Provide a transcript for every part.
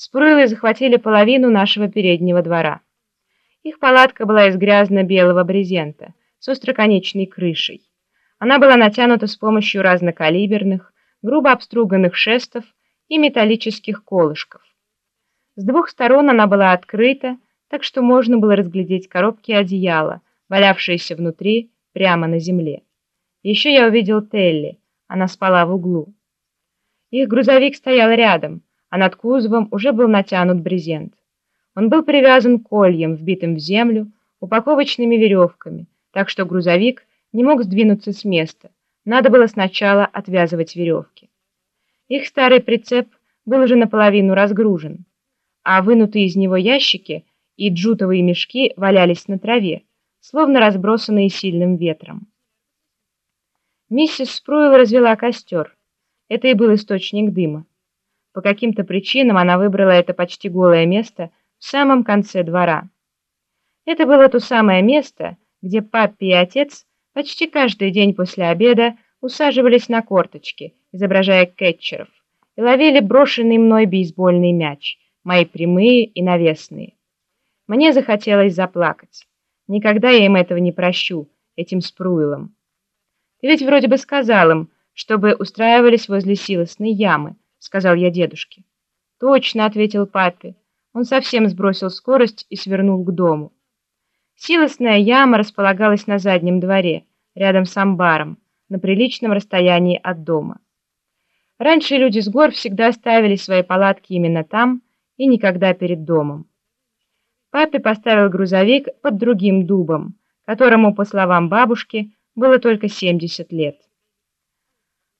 Спруилы захватили половину нашего переднего двора. Их палатка была из грязно-белого брезента с остроконечной крышей. Она была натянута с помощью разнокалиберных, грубо обструганных шестов и металлических колышков. С двух сторон она была открыта, так что можно было разглядеть коробки одеяла, валявшиеся внутри, прямо на земле. Еще я увидел Телли, она спала в углу. Их грузовик стоял рядом, а над кузовом уже был натянут брезент. Он был привязан кольем, вбитым в землю, упаковочными веревками, так что грузовик не мог сдвинуться с места. Надо было сначала отвязывать веревки. Их старый прицеп был уже наполовину разгружен, а вынутые из него ящики и джутовые мешки валялись на траве, словно разбросанные сильным ветром. Миссис Спруил развела костер. Это и был источник дыма. По каким-то причинам она выбрала это почти голое место в самом конце двора. Это было то самое место, где папа и отец почти каждый день после обеда усаживались на корточки, изображая кетчеров, и ловили брошенный мной бейсбольный мяч, мои прямые и навесные. Мне захотелось заплакать. Никогда я им этого не прощу, этим спруилом. Ты ведь вроде бы сказал им, чтобы устраивались возле силосной ямы, — сказал я дедушке. «Точно», — ответил папе. Он совсем сбросил скорость и свернул к дому. Силосная яма располагалась на заднем дворе, рядом с амбаром, на приличном расстоянии от дома. Раньше люди с гор всегда ставили свои палатки именно там и никогда перед домом. Папе поставил грузовик под другим дубом, которому, по словам бабушки, было только 70 лет.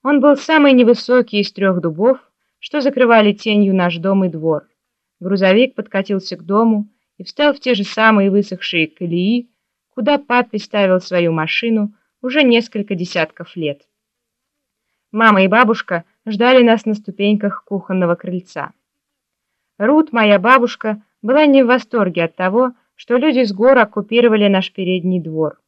Он был самый невысокий из трех дубов, что закрывали тенью наш дом и двор. Грузовик подкатился к дому и встал в те же самые высохшие колеи, куда папе ставил свою машину уже несколько десятков лет. Мама и бабушка ждали нас на ступеньках кухонного крыльца. Рут, моя бабушка, была не в восторге от того, что люди с гор оккупировали наш передний двор.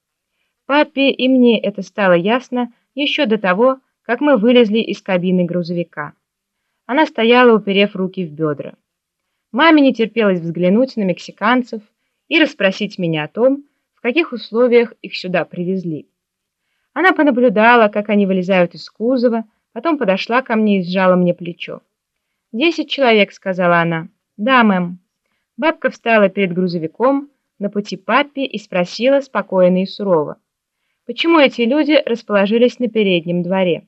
Папе и мне это стало ясно еще до того, как мы вылезли из кабины грузовика. Она стояла, уперев руки в бедра. Маме не терпелось взглянуть на мексиканцев и расспросить меня о том, в каких условиях их сюда привезли. Она понаблюдала, как они вылезают из кузова, потом подошла ко мне и сжала мне плечо. «Десять человек», — сказала она. «Да, мэм». Бабка встала перед грузовиком на пути папе и спросила спокойно и сурово. «Почему эти люди расположились на переднем дворе?»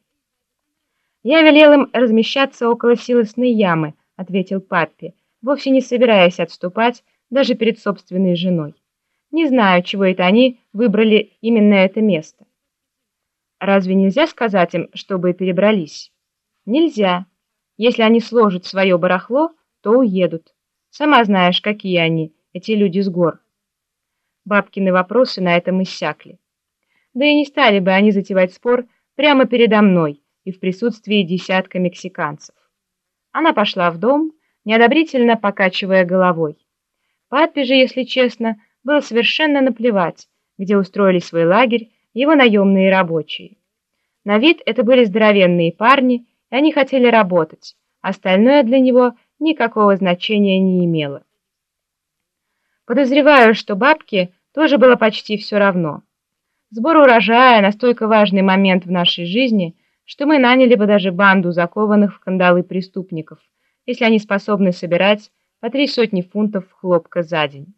«Я велел им размещаться около силосной ямы», — ответил папе, вовсе не собираясь отступать даже перед собственной женой. «Не знаю, чего это они выбрали именно это место». «Разве нельзя сказать им, чтобы перебрались?» «Нельзя. Если они сложат свое барахло, то уедут. Сама знаешь, какие они, эти люди с гор». Бабкины вопросы на этом иссякли. Да и не стали бы они затевать спор прямо передо мной, и в присутствии десятка мексиканцев. Она пошла в дом, неодобрительно покачивая головой. Папе же, если честно, было совершенно наплевать, где устроили свой лагерь его наемные рабочие. На вид это были здоровенные парни, и они хотели работать, остальное для него никакого значения не имело. Подозреваю, что бабке тоже было почти все равно. Сбор урожая – настолько важный момент в нашей жизни – что мы наняли бы даже банду закованных в кандалы преступников, если они способны собирать по три сотни фунтов хлопка за день.